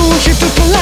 Слушай, тут